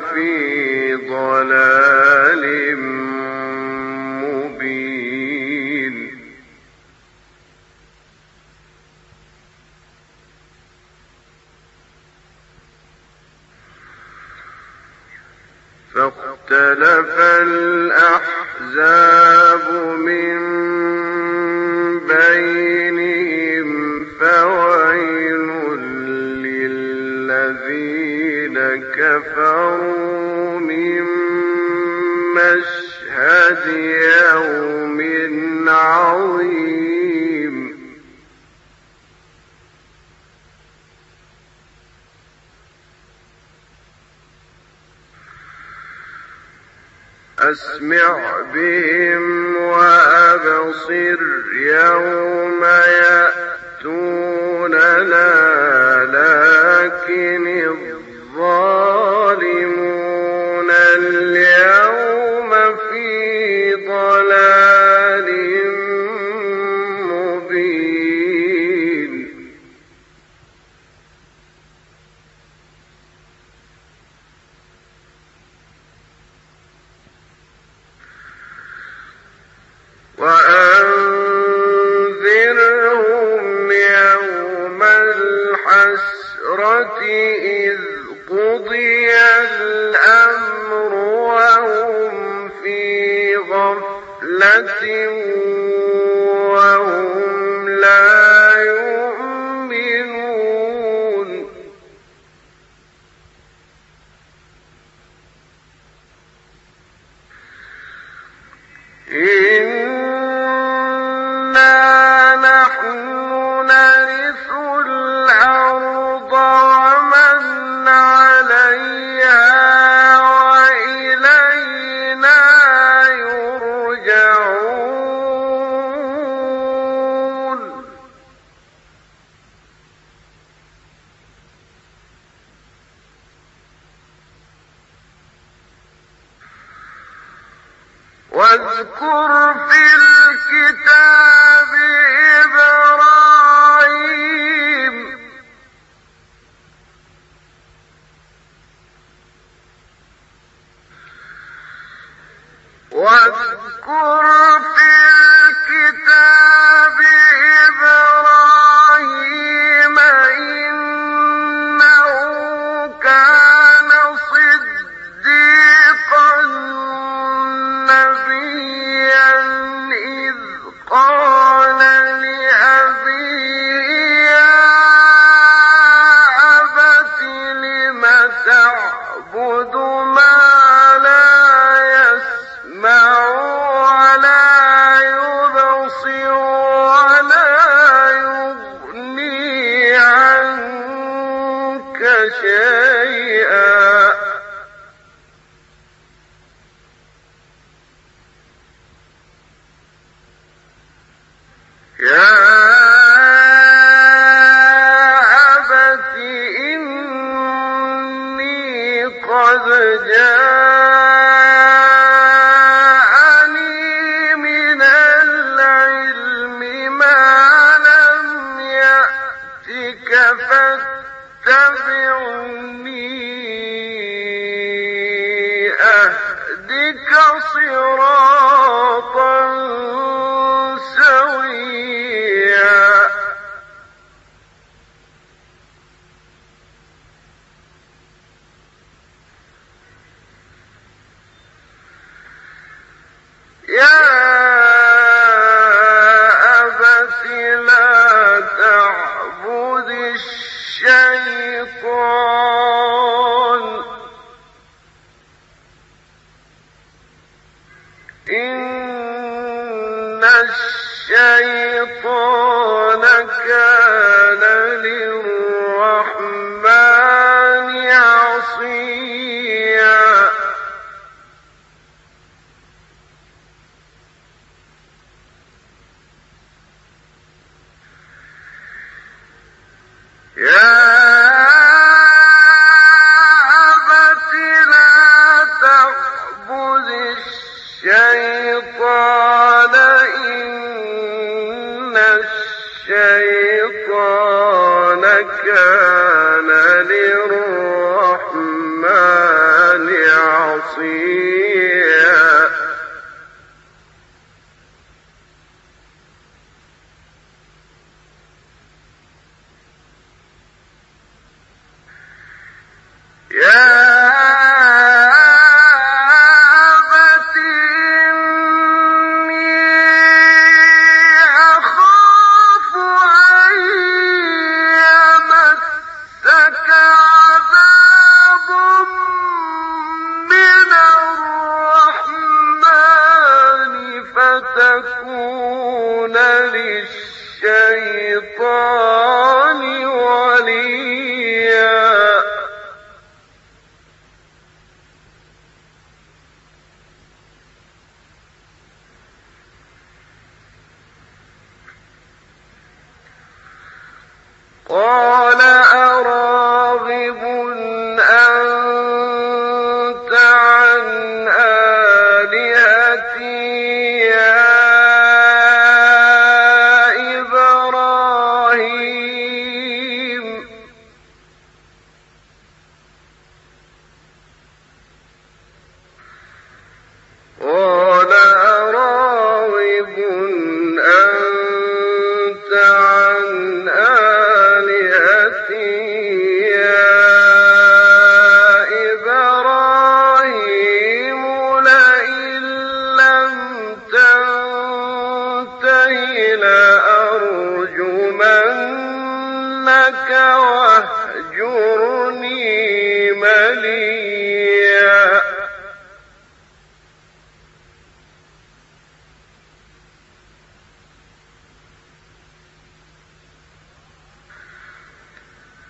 في ضلال أسمع بهم وأبصر يوم يأتوننا جنة واذكر في الكتاب يهدك صراطا Yeah.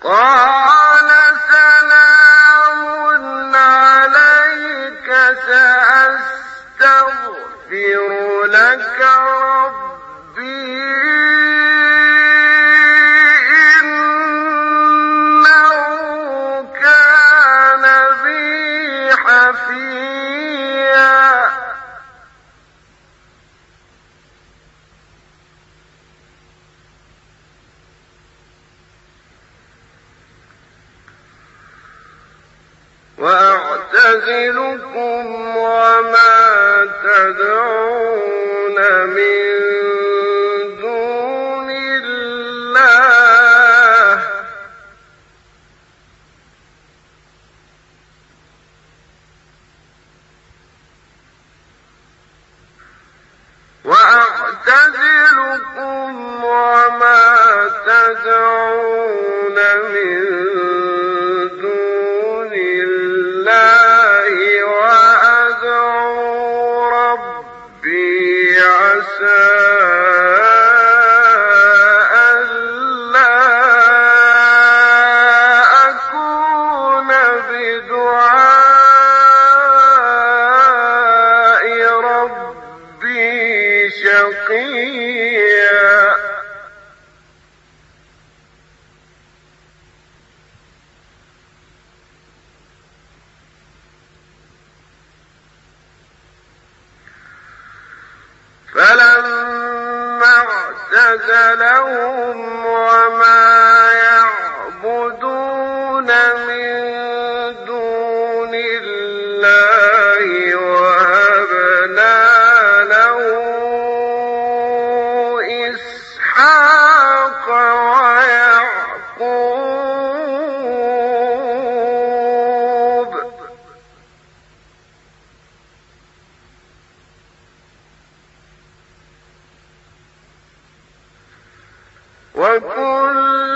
قال تدعون الله وهب وكل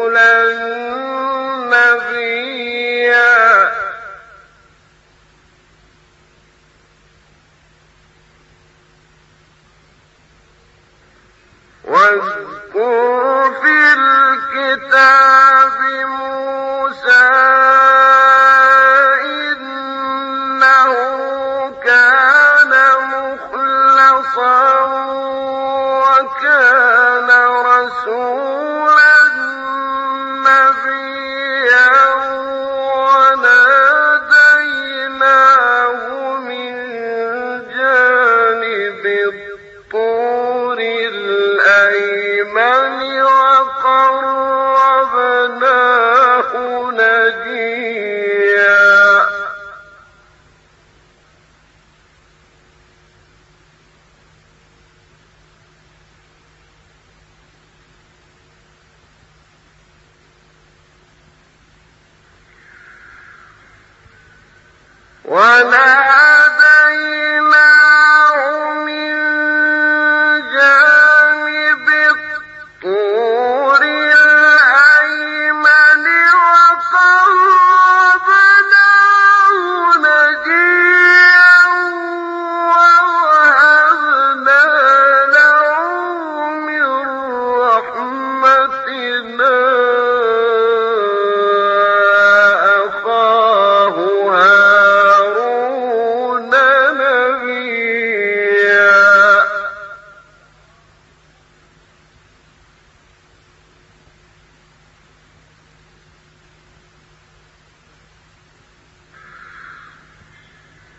وناديناه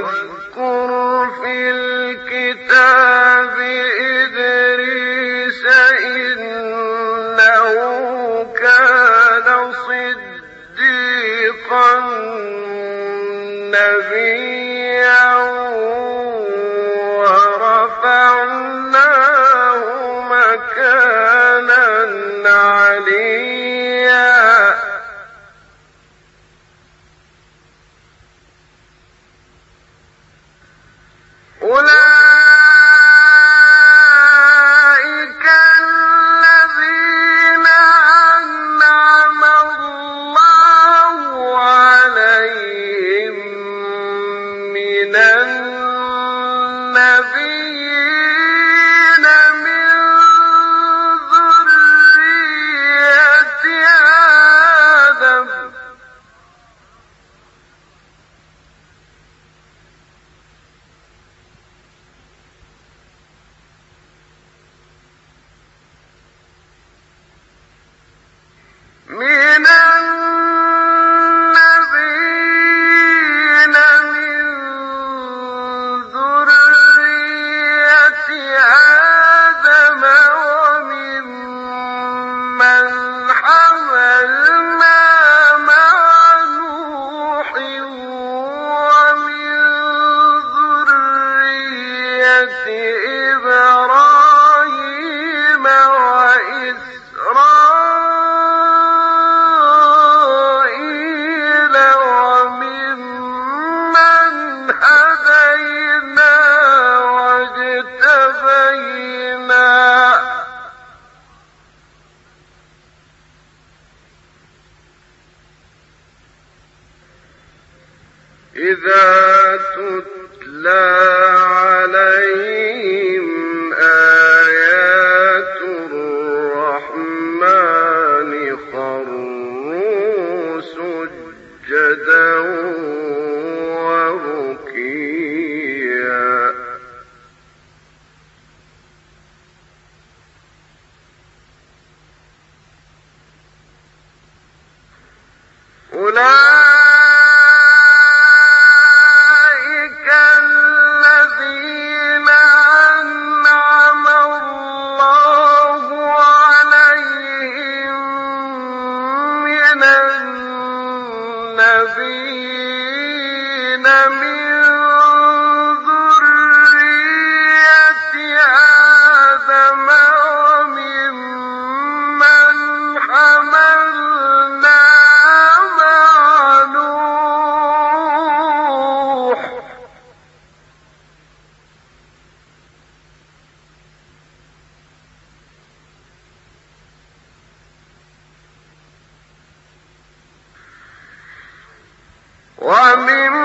واذكر من وممن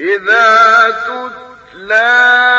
إذا تتلى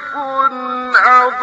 خلف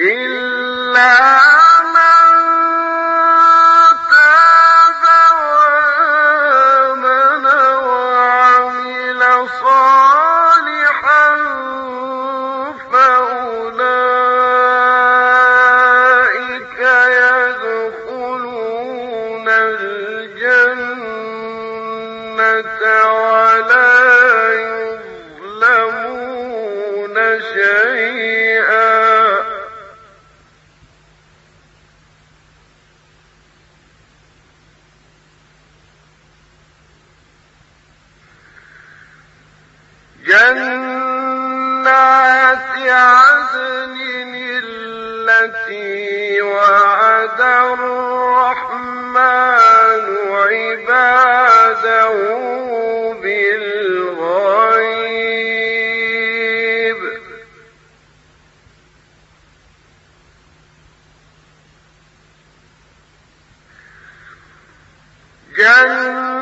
إلا جنات عدن التي وعد الرحمن عباده بالغيب. جنات